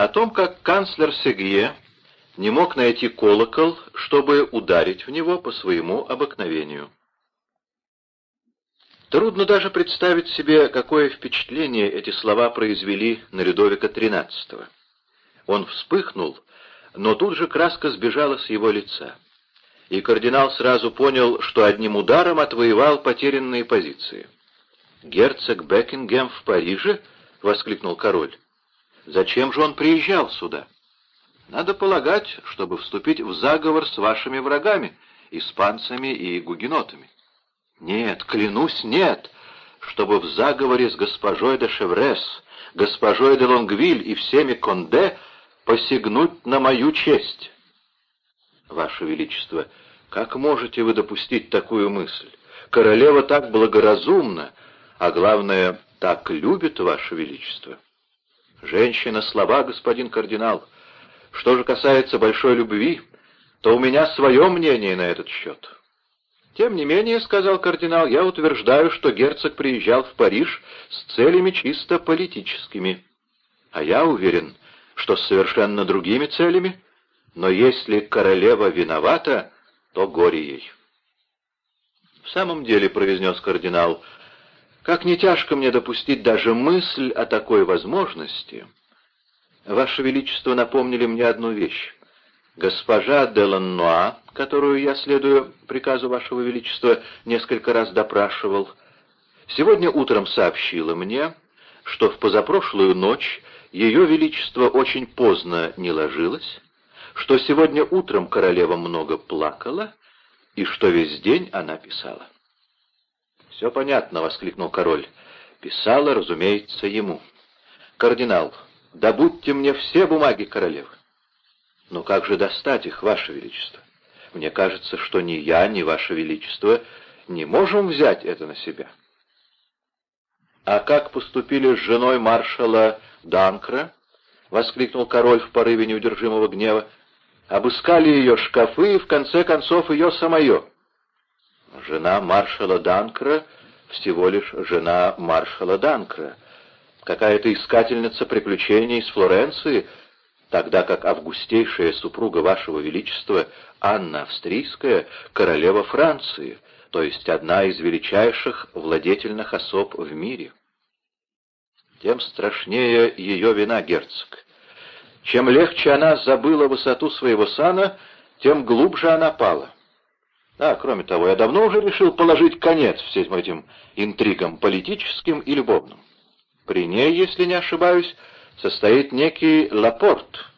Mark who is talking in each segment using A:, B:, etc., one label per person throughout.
A: о том, как канцлер Сегье не мог найти колокол, чтобы ударить в него по своему обыкновению. Трудно даже представить себе, какое впечатление эти слова произвели на Людовика XIII. Он вспыхнул, но тут же краска сбежала с его лица. И кардинал сразу понял, что одним ударом отвоевал потерянные позиции. «Герцог Бекингем в Париже?» — воскликнул король. «Зачем же он приезжал сюда?» «Надо полагать, чтобы вступить в заговор с вашими врагами, испанцами и гугенотами». Нет, клянусь, нет, чтобы в заговоре с госпожой де Шеврес, госпожой де Лонгвиль и всеми Конде посягнуть на мою честь. Ваше Величество, как можете вы допустить такую мысль? Королева так благоразумна, а главное, так любит Ваше Величество. Женщина слова, господин кардинал. Что же касается большой любви, то у меня свое мнение на этот счет. «Тем не менее, — сказал кардинал, — я утверждаю, что герцог приезжал в Париж с целями чисто политическими. А я уверен, что с совершенно другими целями. Но если королева виновата, то горе ей». «В самом деле, — произнес кардинал, — как не тяжко мне допустить даже мысль о такой возможности. Ваше Величество напомнили мне одну вещь. Госпожа Деланнуа, которую я, следуя приказу Вашего Величества, несколько раз допрашивал, сегодня утром сообщила мне, что в позапрошлую ночь Ее Величество очень поздно не ложилось, что сегодня утром королева много плакала и что весь день она писала. «Все понятно», — воскликнул король. «Писала, разумеется, ему. Кардинал, добудьте мне все бумаги королевы. Но как же достать их, Ваше Величество? Мне кажется, что ни я, ни Ваше Величество не можем взять это на себя. А как поступили с женой маршала Данкра? — воскликнул король в порыве неудержимого гнева. «Обыскали ее шкафы и, в конце концов, ее самое». «Жена маршала Данкра всего лишь жена маршала Данкра. Какая-то искательница приключений из Флоренции, тогда как августейшая супруга вашего величества, Анна Австрийская, королева Франции, то есть одна из величайших владетельных особ в мире. Тем страшнее ее вина, герцог. Чем легче она забыла высоту своего сана, тем глубже она пала. А, кроме того, я давно уже решил положить конец всем этим интригам политическим и любовным. При ней, если не ошибаюсь, состоит некий Лапорт,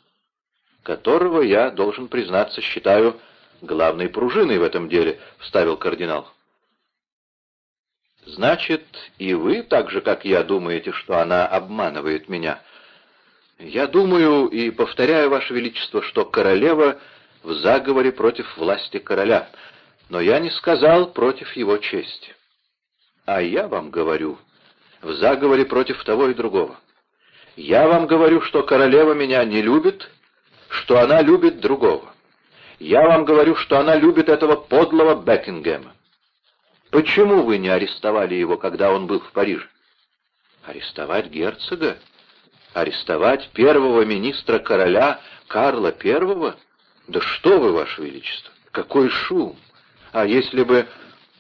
A: которого я, должен признаться, считаю главной пружиной в этом деле, — вставил кардинал. «Значит, и вы, так же, как я, думаете, что она обманывает меня?» «Я думаю и повторяю, Ваше Величество, что королева в заговоре против власти короля, но я не сказал против его чести. А я вам говорю, в заговоре против того и другого. Я вам говорю, что королева меня не любит, что она любит другого. Я вам говорю, что она любит этого подлого Бекингема. Почему вы не арестовали его, когда он был в Париже? Арестовать герцога? Арестовать первого министра короля Карла Первого? Да что вы, ваше величество! Какой шум! А если бы...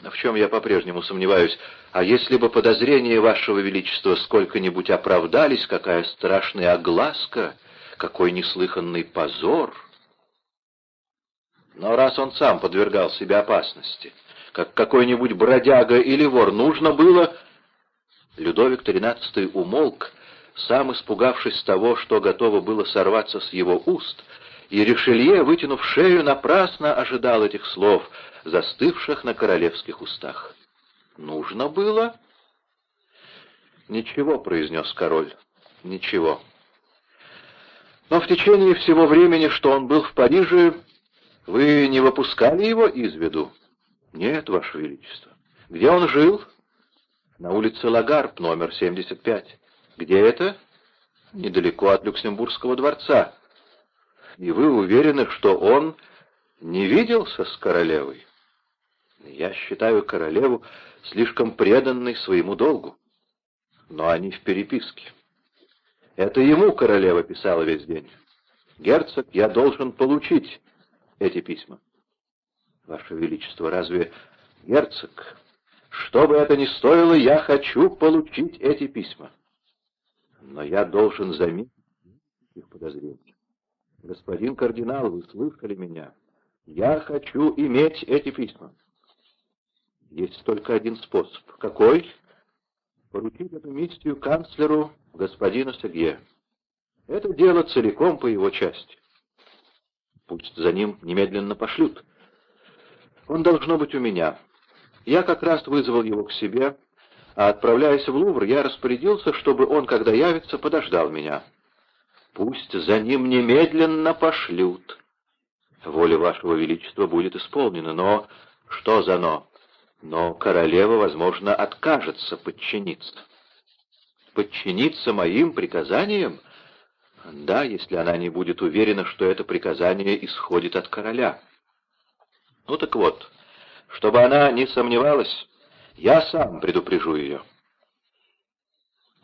A: В чем я по-прежнему сомневаюсь. А если бы подозрения вашего величества сколько-нибудь оправдались, какая страшная огласка, какой неслыханный позор! Но раз он сам подвергал себя опасности, как какой-нибудь бродяга или вор, нужно было... Людовик XIII умолк, сам испугавшись того, что готово было сорваться с его уст, и Ришелье, вытянув шею, напрасно ожидал этих слов, застывших на королевских устах. «Нужно было?» «Ничего», — произнес король, — «ничего». Но в течение всего времени, что он был в Париже, вы не выпускали его из виду? Нет, Ваше Величество. Где он жил? На улице Лагарб, номер 75. Где это? Недалеко от Люксембургского дворца. И вы уверены, что он не виделся с королевой? Я считаю королеву слишком преданной своему долгу. Но они в переписке. Это ему королева писала весь день. Герцог, я должен получить эти письма. Ваше Величество, разве... Герцог, что бы это ни стоило, я хочу получить эти письма. Но я должен заметить их подозрения. Господин кардинал, вы слышали меня? Я хочу иметь эти письма. Есть только один способ. Какой? Поручить эту миссию канцлеру господину Сергею. Это дело целиком по его части. Пусть за ним немедленно пошлют. Он должно быть у меня. Я как раз вызвал его к себе, а отправляясь в Лувр, я распорядился, чтобы он, когда явится, подождал меня. Пусть за ним немедленно пошлют. Воля вашего величества будет исполнена, но... Что за но? Но королева, возможно, откажется подчиниться. Подчиниться моим приказаниям? Да, если она не будет уверена, что это приказание исходит от короля. Ну так вот, чтобы она не сомневалась, я сам предупрежу ее.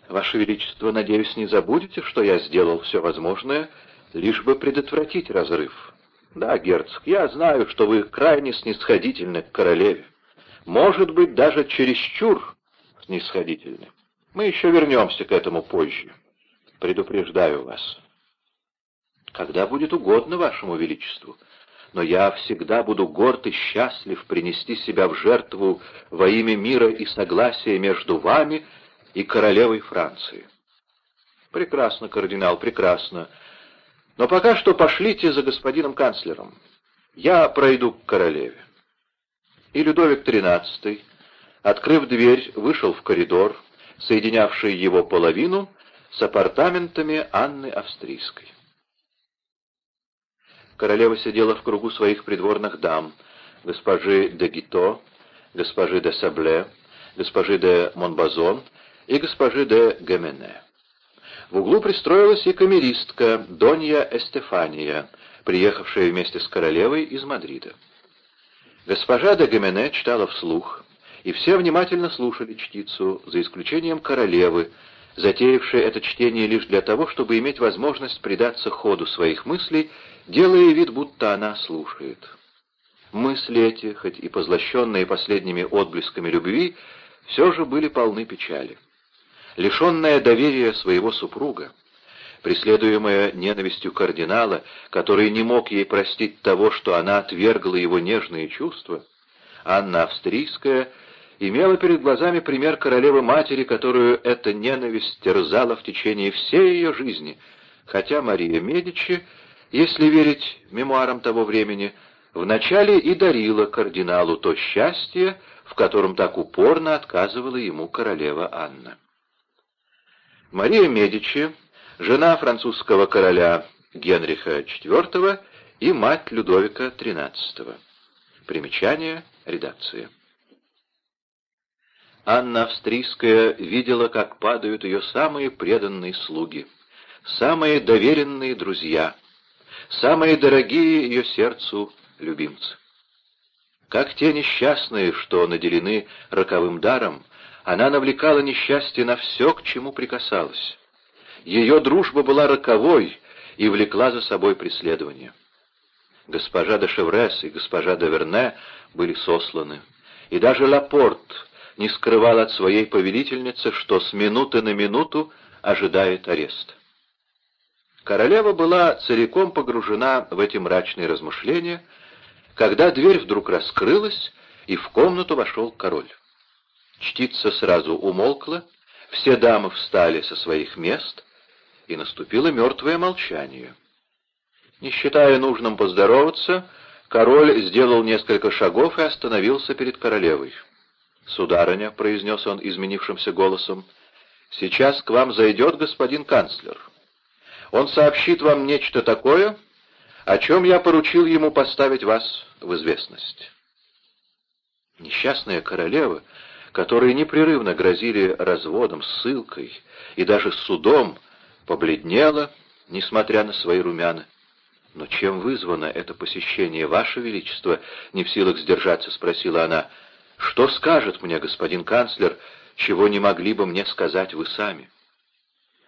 A: Ваше Величество, надеюсь, не забудете, что я сделал все возможное, лишь бы предотвратить разрыв. Да, герцог, я знаю, что вы крайне снисходительны к королеве. Может быть, даже чересчур снисходительны. Мы еще вернемся к этому позже. Предупреждаю вас. Когда будет угодно вашему величеству. Но я всегда буду горд и счастлив принести себя в жертву во имя мира и согласия между вами и королевой Франции. Прекрасно, кардинал, прекрасно. Но пока что пошлите за господином канцлером. Я пройду к королеве. И Людовик XIII, открыв дверь, вышел в коридор, соединявший его половину с апартаментами Анны Австрийской. Королева сидела в кругу своих придворных дам, госпожи де Гито, госпожи де Сабле, госпожи де Монбазон и госпожи де Гемене. В углу пристроилась и камеристка Донья Эстефания, приехавшая вместе с королевой из Мадрида. Госпожа де Гемене читала вслух, и все внимательно слушали чтицу, за исключением королевы, затеявшей это чтение лишь для того, чтобы иметь возможность предаться ходу своих мыслей, делая вид, будто она слушает. Мысли эти, хоть и позлощенные последними отблесками любви, все же были полны печали. Лишенная доверия своего супруга, преследуемая ненавистью кардинала, который не мог ей простить того, что она отвергла его нежные чувства, Анна Австрийская имела перед глазами пример королевы-матери, которую эта ненависть терзала в течение всей ее жизни, хотя Мария Медичи, если верить мемуарам того времени, вначале и дарила кардиналу то счастье, в котором так упорно отказывала ему королева Анна. Мария Медичи, жена французского короля Генриха IV и мать Людовика XIII. Примечание редакции. Анна Австрийская видела, как падают ее самые преданные слуги, самые доверенные друзья, самые дорогие ее сердцу любимцы. Как те несчастные, что наделены роковым даром, она навлекала несчастье на все, к чему прикасалась. Ее дружба была роковой и влекла за собой преследование. Госпожа де Шеврес и госпожа де Верне были сосланы, и даже Лапорт не скрывал от своей повелительницы, что с минуты на минуту ожидает арест. Королева была целиком погружена в эти мрачные размышления, когда дверь вдруг раскрылась, и в комнату вошел король. Чтица сразу умолкла, все дамы встали со своих мест, и наступило мертвое молчание. Не считая нужным поздороваться, король сделал несколько шагов и остановился перед королевой. «Сударыня», — произнес он изменившимся голосом, — «сейчас к вам зайдет господин канцлер. Он сообщит вам нечто такое, о чем я поручил ему поставить вас в известность». Несчастная королева, которой непрерывно грозили разводом, ссылкой и даже судом, побледнела, несмотря на свои румяна. «Но чем вызвано это посещение, Ваше Величество?» — не в силах сдержаться, спросила она. Что скажет мне господин канцлер, чего не могли бы мне сказать вы сами?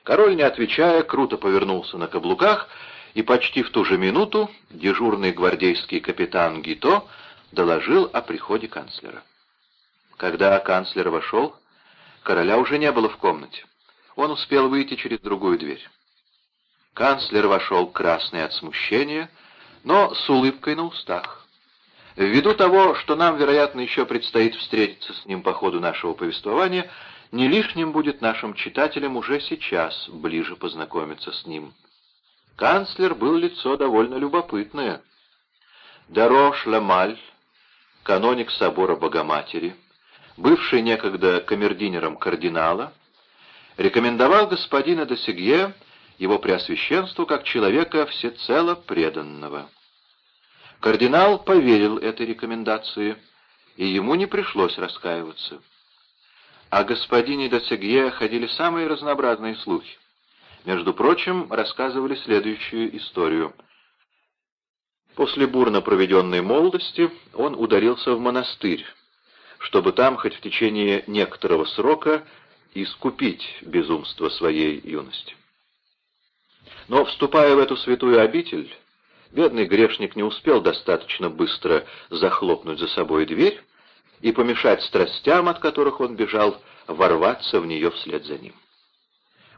A: Король, не отвечая, круто повернулся на каблуках, и почти в ту же минуту дежурный гвардейский капитан Гито доложил о приходе канцлера. Когда канцлер вошел, короля уже не было в комнате. Он успел выйти через другую дверь. Канцлер вошел красный от смущения, но с улыбкой на устах. Ввиду того, что нам, вероятно, еще предстоит встретиться с ним по ходу нашего повествования, не лишним будет нашим читателям уже сейчас ближе познакомиться с ним. Канцлер был лицо довольно любопытное. Дарош Ламаль, каноник собора Богоматери, бывший некогда камердинером кардинала, рекомендовал господина Досигье его преосвященству как человека всецело преданного. Кардинал поверил этой рекомендации, и ему не пришлось раскаиваться. О господине Досигье ходили самые разнообразные слухи. Между прочим, рассказывали следующую историю. После бурно проведенной молодости он ударился в монастырь, чтобы там хоть в течение некоторого срока искупить безумство своей юности. Но, вступая в эту святую обитель, бедный грешник не успел достаточно быстро захлопнуть за собой дверь и помешать страстям, от которых он бежал, ворваться в нее вслед за ним.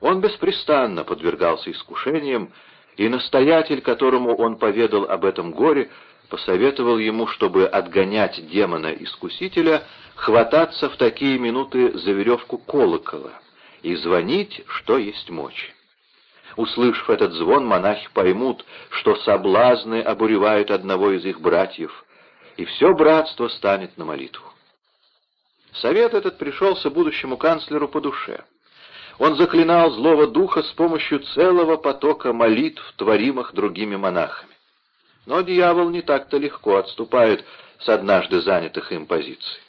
A: Он беспрестанно подвергался искушениям, и настоятель, которому он поведал об этом горе, посоветовал ему, чтобы отгонять демона-искусителя, хвататься в такие минуты за веревку колокола и звонить, что есть мочь. Услышав этот звон, монахи поймут, что соблазны обуревают одного из их братьев, и все братство станет на молитву. Совет этот пришелся будущему канцлеру по душе. Он заклинал злого духа с помощью целого потока молитв, творимых другими монахами. Но дьявол не так-то легко отступает с однажды занятых им позиций.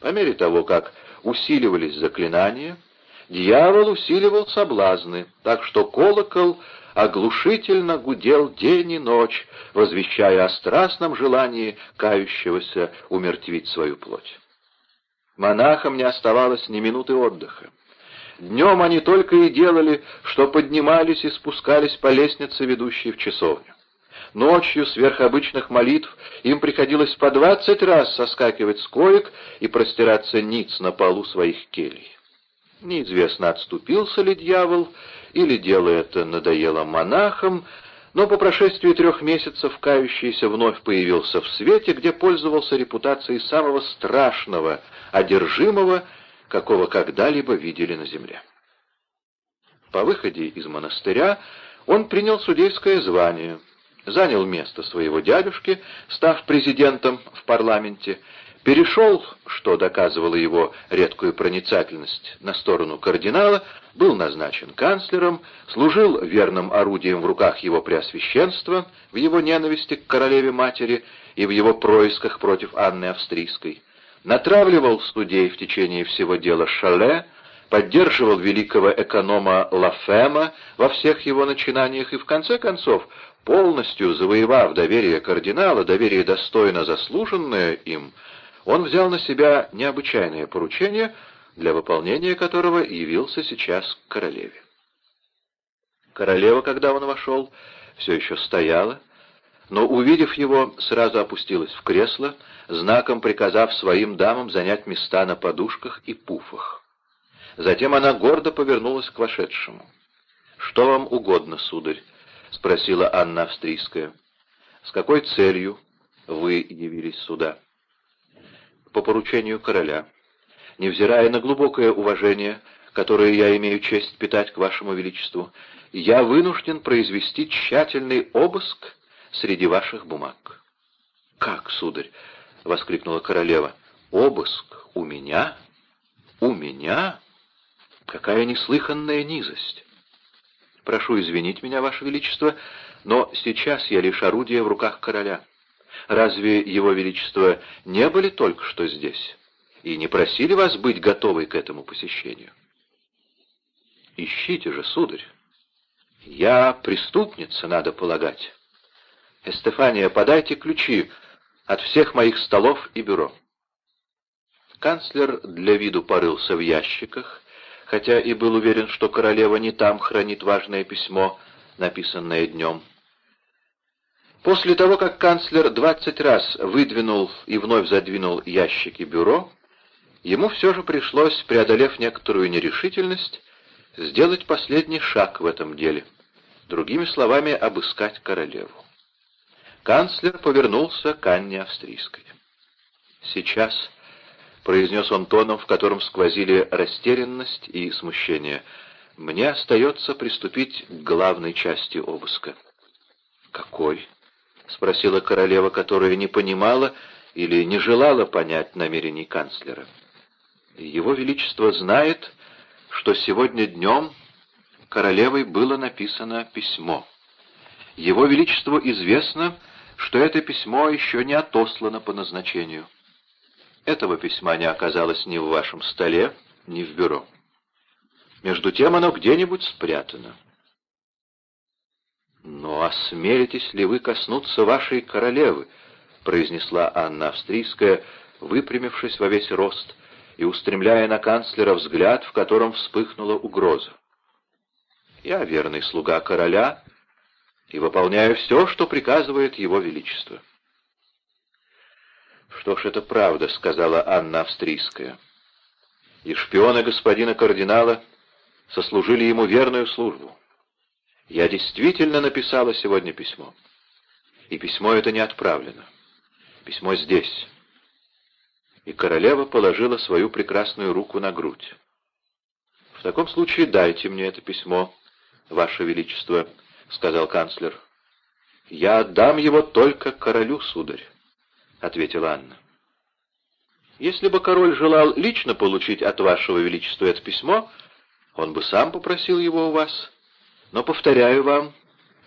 A: По мере того, как усиливались заклинания, дьявол усиливал соблазны, так что колокол оглушительно гудел день и ночь, возвещая о страстном желании кающегося умертвить свою плоть. Монахам не оставалось ни минуты отдыха. Днем они только и делали, что поднимались и спускались по лестнице, ведущей в часовню. Ночью сверх обычных молитв им приходилось по двадцать раз соскакивать с коек и простираться ниц на полу своих келей. Неизвестно, отступился ли дьявол, или дело это надоело монахам, но по прошествии трех месяцев кающийся вновь появился в свете, где пользовался репутацией самого страшного, одержимого, какого когда-либо видели на земле. По выходе из монастыря он принял судейское звание, занял место своего дядюшки, став президентом в парламенте, перешел, что доказывало его редкую проницательность, на сторону кардинала, был назначен канцлером, служил верным орудием в руках его преосвященства в его ненависти к королеве-матери и в его происках против Анны Австрийской. Натравливал судей в течение всего дела Шале, поддерживал великого эконома Лафема во всех его начинаниях и, в конце концов, полностью завоевав доверие кардинала, доверие достойно заслуженное им, он взял на себя необычайное поручение, для выполнения которого явился сейчас к королеве. Королева, когда он вошел, все еще стояла, но, увидев его, сразу опустилась в кресло, знаком приказав своим дамам занять места на подушках и пуфах. Затем она гордо повернулась к вошедшему. «Что вам угодно, сударь?» — спросила Анна Австрийская. «С какой целью вы явились сюда?» «По поручению короля. Невзирая на глубокое уважение, которое я имею честь питать к вашему величеству, я вынужден произвести тщательный обыск среди ваших бумаг». «Как, сударь?» — воскликнула королева. «Обыск у меня? У меня? Какая неслыханная низость! Прошу извинить меня, ваше величество, но сейчас я лишь орудие в руках короля. Разве его величество не были только что здесь и не просили вас быть готовой к этому посещению? Ищите же, сударь. Я преступница, надо полагать. Эстефания, подайте ключи от всех моих столов и бюро. Канцлер для виду порылся в ящиках, хотя и был уверен, что королева не там хранит важное письмо, написанное днем. После того, как канцлер двадцать раз выдвинул и вновь задвинул ящики бюро, ему все же пришлось, преодолев некоторую нерешительность, сделать последний шаг в этом деле, другими словами, обыскать королеву. Канцлер повернулся к Анне Австрийской. «Сейчас», — произнес он тоном, в котором сквозили растерянность и смущение, — «мне остается приступить к главной части обыска». «Какой?» — спросила королева, которая не понимала или не желала понять намерений канцлера. «Его Величество знает, что сегодня днем королевой было написано письмо. Его Величеству известно, что это письмо еще не отослано по назначению. Этого письма не оказалось ни в вашем столе, ни в бюро. Между тем оно где-нибудь спрятано. «Но осмелитесь ли вы коснуться вашей королевы?» — произнесла Анна Австрийская, выпрямившись во весь рост и устремляя на канцлера взгляд, в котором вспыхнула угроза. «Я верный слуга короля и выполняю все, что приказывает его величество». «Что ж, это правда», — сказала Анна Австрийская. «И шпионы господина кардинала сослужили ему верную службу». Я действительно написала сегодня письмо. И письмо это не отправлено. Письмо здесь. И королева положила свою прекрасную руку на грудь. «В таком случае дайте мне это письмо, Ваше Величество», — сказал канцлер. «Я отдам его только королю, сударь», — ответила Анна. «Если бы король желал лично получить от Вашего Величества это письмо, он бы сам попросил его у вас». Но, повторяю вам,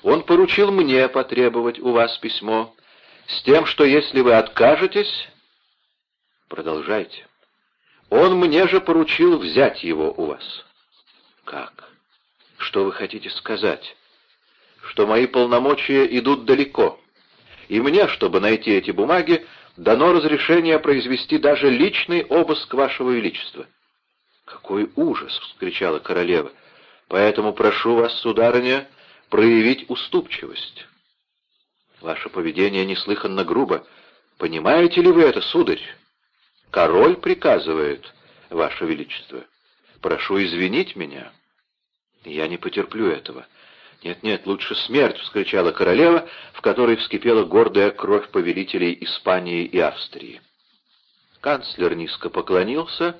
A: он поручил мне потребовать у вас письмо, с тем, что если вы откажетесь... Продолжайте. Он мне же поручил взять его у вас. Как? Что вы хотите сказать? Что мои полномочия идут далеко. И мне, чтобы найти эти бумаги, дано разрешение произвести даже личный обыск вашего величества. «Какой ужас!» — вскричала королева. Поэтому прошу вас, сударыня, проявить уступчивость. Ваше поведение неслыханно грубо. Понимаете ли вы это, сударь? Король приказывает, ваше величество. Прошу извинить меня. Я не потерплю этого. «Нет-нет, лучше смерть!» — вскричала королева, в которой вскипела гордая кровь повелителей Испании и Австрии. Канцлер низко поклонился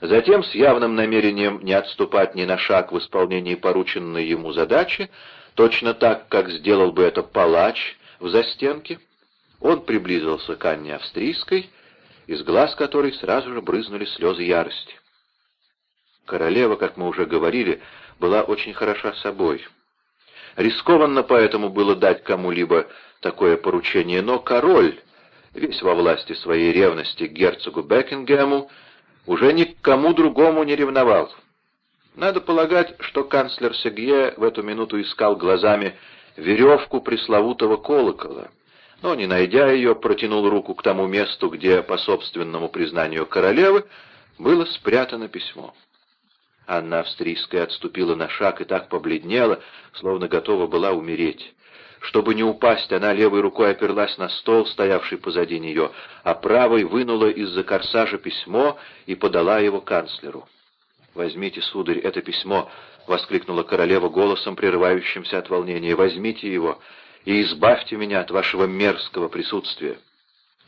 A: Затем, с явным намерением не отступать ни на шаг в исполнении порученной ему задачи, точно так, как сделал бы это палач в застенке, он приблизился к Анне Австрийской, из глаз которой сразу же брызнули слезы ярости. Королева, как мы уже говорили, была очень хороша собой. Рискованно поэтому было дать кому-либо такое поручение, но король, весь во власти своей ревности к герцогу Бекингему, уже ни к кому другому не ревновал. Надо полагать, что канцлер Сегье в эту минуту искал глазами веревку пресловутого колокола, но, не найдя ее, протянул руку к тому месту, где, по собственному признанию королевы, было спрятано письмо. Анна Австрийская отступила на шаг и так побледнела, словно готова была умереть. Чтобы не упасть, она левой рукой оперлась на стол, стоявший позади нее, а правой вынула из-за корсажа письмо и подала его канцлеру. «Возьмите, сударь, это письмо!» — воскликнула королева голосом, прерывающимся от волнения. «Возьмите его и избавьте меня от вашего мерзкого присутствия!»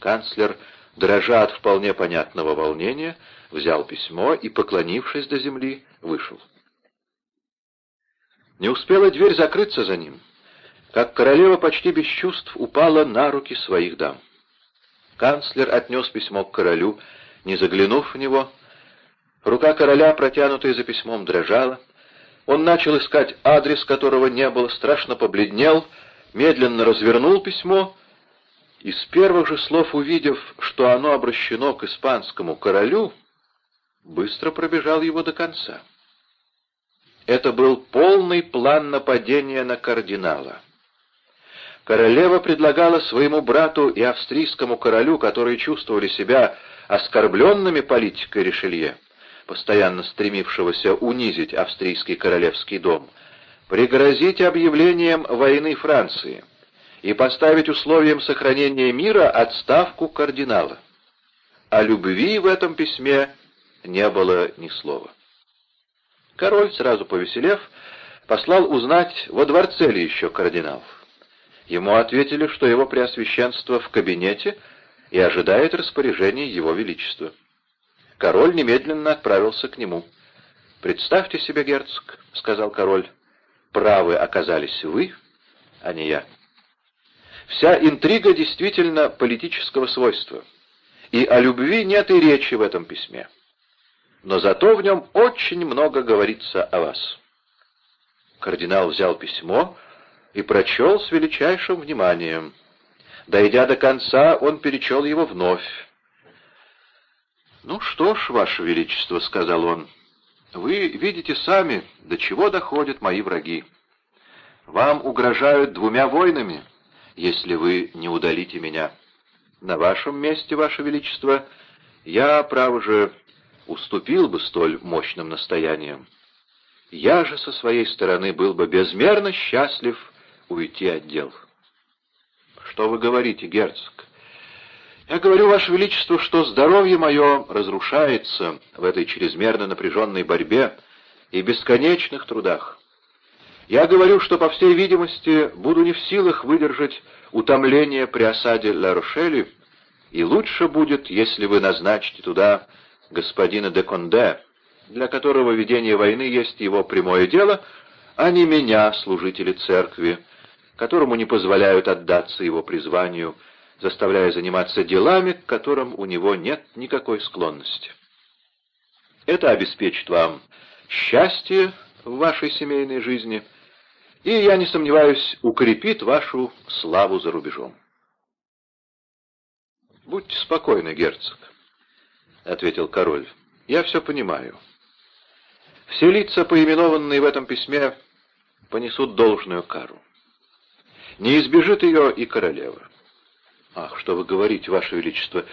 A: Канцлер, дрожа от вполне понятного волнения, взял письмо и, поклонившись до земли, вышел. Не успела дверь закрыться за ним — как королева почти без чувств упала на руки своих дам. Канцлер отнес письмо к королю, не заглянув в него. Рука короля, протянутая за письмом, дрожала. Он начал искать адрес, которого не было, страшно побледнел, медленно развернул письмо и с первых же слов, увидев, что оно обращено к испанскому королю, быстро пробежал его до конца. Это был полный план нападения на кардинала. Королева предлагала своему брату и австрийскому королю, которые чувствовали себя оскорбленными политикой Ришелье, постоянно стремившегося унизить австрийский королевский дом, пригрозить объявлением войны Франции и поставить условием сохранения мира отставку кардинала. О любви в этом письме не было ни слова. Король, сразу повеселев, послал узнать, во дворце ли еще кардиналов. Ему ответили, что его преосвященство в кабинете и ожидает распоряжений его величества. Король немедленно отправился к нему. «Представьте себе, герцог», — сказал король, — «правы оказались вы, а не я». Вся интрига действительно политического свойства, и о любви нет и речи в этом письме. Но зато в нем очень много говорится о вас. Кардинал взял письмо и прочел с величайшим вниманием. Дойдя до конца, он перечел его вновь. «Ну что ж, Ваше Величество», — сказал он, — «вы видите сами, до чего доходят мои враги. Вам угрожают двумя войнами, если вы не удалите меня. На вашем месте, Ваше Величество, я, право же, уступил бы столь мощным настояниям. Я же со своей стороны был бы безмерно счастлив уйти от дел. Что вы говорите, герцог? Я говорю, Ваше Величество, что здоровье мое разрушается в этой чрезмерно напряженной борьбе и бесконечных трудах. Я говорю, что, по всей видимости, буду не в силах выдержать утомление при осаде Ла-Рошели, и лучше будет, если вы назначите туда господина де Конде, для которого ведение войны есть его прямое дело, а не меня, служители церкви, которому не позволяют отдаться его призванию, заставляя заниматься делами, к которым у него нет никакой склонности. Это обеспечит вам счастье в вашей семейной жизни и, я не сомневаюсь, укрепит вашу славу за рубежом. «Будьте спокойны, герцог», — ответил король. «Я все понимаю. Все лица, поименованные в этом письме, понесут должную кару. Не избежит ее и королева. Ах, что вы говорите, ваше величество!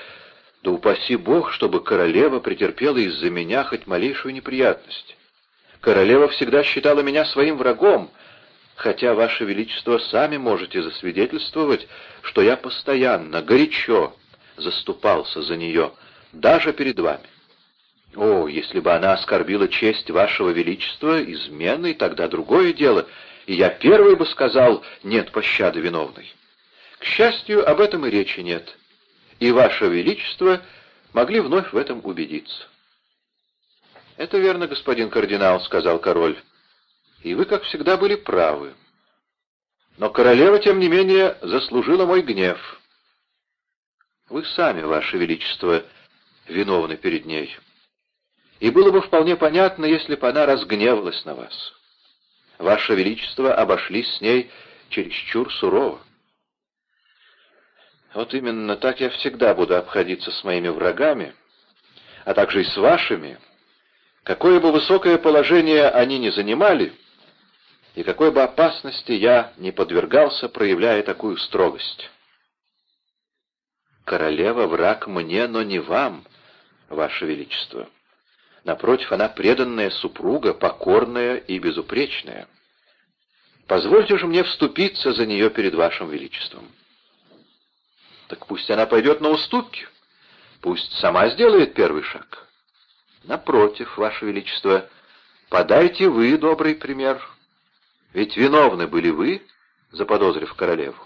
A: Да упаси бог, чтобы королева претерпела из-за меня хоть малейшую неприятность. Королева всегда считала меня своим врагом, хотя, ваше величество, сами можете засвидетельствовать, что я постоянно, горячо заступался за нее, даже перед вами. О, если бы она оскорбила честь вашего величества изменой, тогда другое дело, и я первый бы сказал «нет пощады виновной». К счастью, об этом и речи нет, и ваше величество могли вновь в этом убедиться. «Это верно, господин кардинал», — сказал король, — «и вы, как всегда, были правы. Но королева, тем не менее, заслужила мой гнев. Вы сами, ваше величество, виновны перед ней» и было бы вполне понятно, если бы она разгневалась на вас. Ваше Величество обошлись с ней чересчур сурово. Вот именно так я всегда буду обходиться с моими врагами, а также и с вашими, какое бы высокое положение они ни занимали, и какой бы опасности я не подвергался, проявляя такую строгость. Королева враг мне, но не вам, ваше величество. Напротив, она преданная супруга, покорная и безупречная. Позвольте же мне вступиться за нее перед вашим величеством. Так пусть она пойдет на уступки, пусть сама сделает первый шаг. Напротив, ваше величество, подайте вы добрый пример, ведь виновны были вы, заподозрив королеву.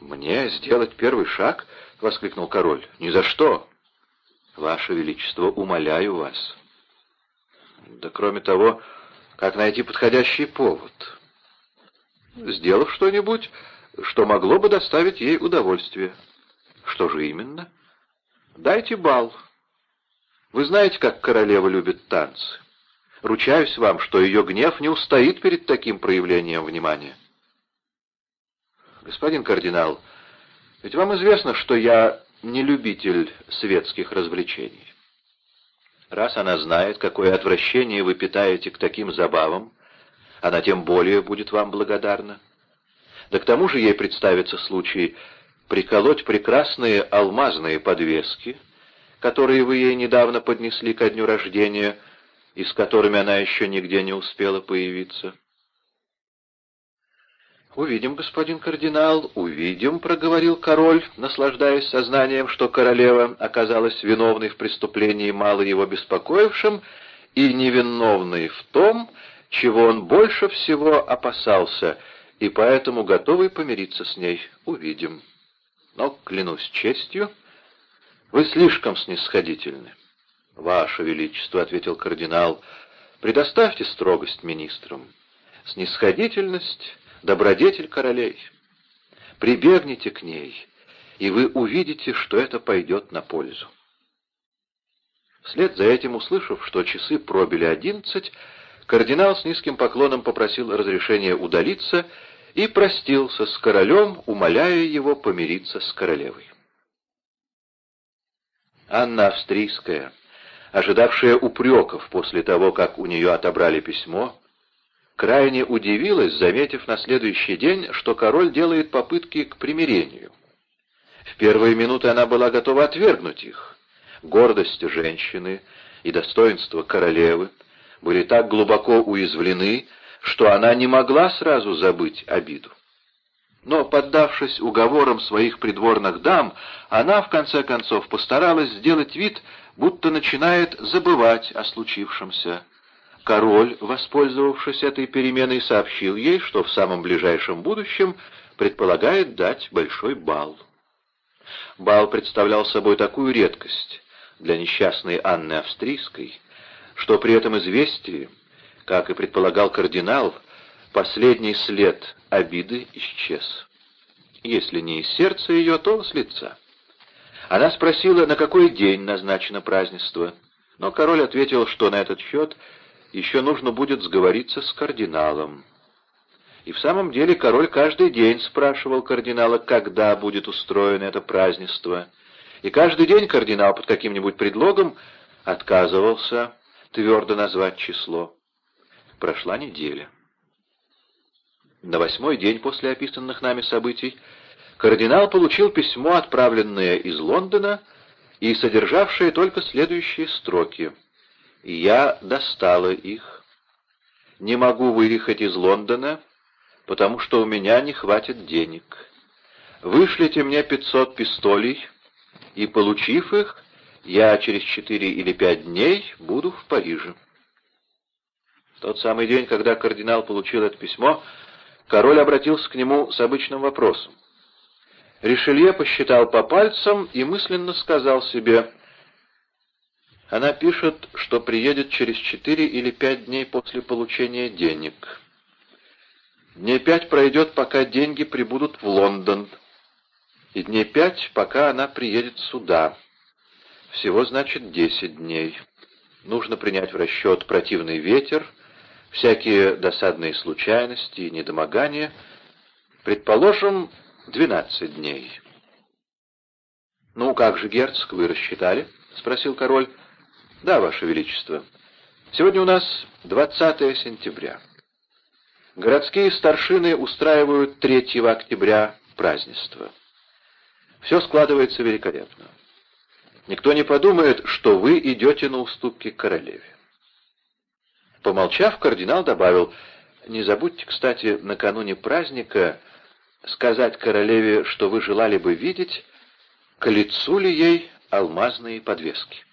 A: «Мне сделать первый шаг?» — воскликнул король. «Ни за что!» «Ваше Величество, умоляю вас». «Да кроме того, как найти подходящий повод?» «Сделав что-нибудь, что могло бы доставить ей удовольствие». «Что же именно?» «Дайте бал. Вы знаете, как королева любит танцы. Ручаюсь вам, что ее гнев не устоит перед таким проявлением внимания». «Господин кардинал, ведь вам известно, что я не любитель светских развлечений. Раз она знает, какое отвращение вы питаете к таким забавам, она тем более будет вам благодарна. Да к тому же ей представится случай приколоть прекрасные алмазные подвески которые вы ей недавно поднесли ко дню рождения, и с которыми она еще нигде не успела появиться?» «Увидим, господин кардинал, увидим», — проговорил король, наслаждаясь сознанием, что королева оказалась виновной в преступлении, мало его беспокоившим, и невиновной в том, чего он больше всего опасался, и поэтому готовый помириться с ней. Увидим. Но, клянусь честью, вы слишком снисходительны. — Ваше Величество, — ответил кардинал, — предоставьте строгость министрам. Снисходительность добродетель королей. Прибегните к ней, и вы увидите, что это пойдет на пользу. Вслед за этим, услышав, что часы пробили одиннадцать, кардинал с низким поклоном попросил разрешения удалиться и простился с королем, умоляя его помириться с королевой. Анна Австрийская, ожидавшая упреков после того, как у нее отобрали письмо, крайне удивилась, заметив на следующий день, что король делает попытки к примирению. В первые минуты она была готова отвергнуть их. Гордость женщины и достоинство королевы были так глубоко уязвлены, что она не могла сразу забыть обиду. Но, поддавшись уговорам своих придворных дам, она, в конце концов, постаралась сделать вид, будто начинает забывать о случившемся. Король, воспользовавшись этой переменой, сообщил ей, что в самом ближайшем будущем предполагает дать большой бал. Бал представлял собой такую редкость для несчастной Анны Австрийской, что при этом известии, как и предполагал кардинал, последний след обиды исчез. Если не из сердца ее, то с лица. Она спросила, на какой день назначено празднество, но король ответил, что на этот счет еще нужно будет сговориться с кардиналом. И в самом деле король каждый день спрашивал кардинала, когда будет устроено это празднество. И каждый день кардинал под каким-нибудь предлогом отказывался твердо назвать число. Прошла неделя. На восьмой день после описанных нами событий кардинал получил письмо, отправленное из Лондона и содержавшее только следующие строки — я достала их. Не могу выехать из Лондона, потому что у меня не хватит денег. Вышлите мне пятьсот пистолей, и, получив их, я через четыре или пять дней буду в Париже. В тот самый день, когда кардинал получил это письмо, король обратился к нему с обычным вопросом. Ришелье посчитал по пальцам и мысленно сказал себе она пишет, что приедет через четыре или пять дней после получения денег. Дней пять пройдет, пока деньги прибудут в Лондон. И дней пять, пока она приедет сюда. Всего, значит, десять дней. Нужно принять в расчет противный ветер, всякие досадные случайности и недомогания. Предположим, двенадцать дней. «Ну, как же, герцог, вы рассчитали?» — спросил король. Да, Ваше Величество. Сегодня у нас 20 сентября. Городские старшины устраивают 3 октября празднество. Все складывается великолепно. Никто не подумает, что вы идете на уступки королеве. Помолчав, кардинал добавил, «Не забудьте, кстати, накануне праздника сказать королеве, что вы желали бы видеть, к лицу ли ей алмазные подвески».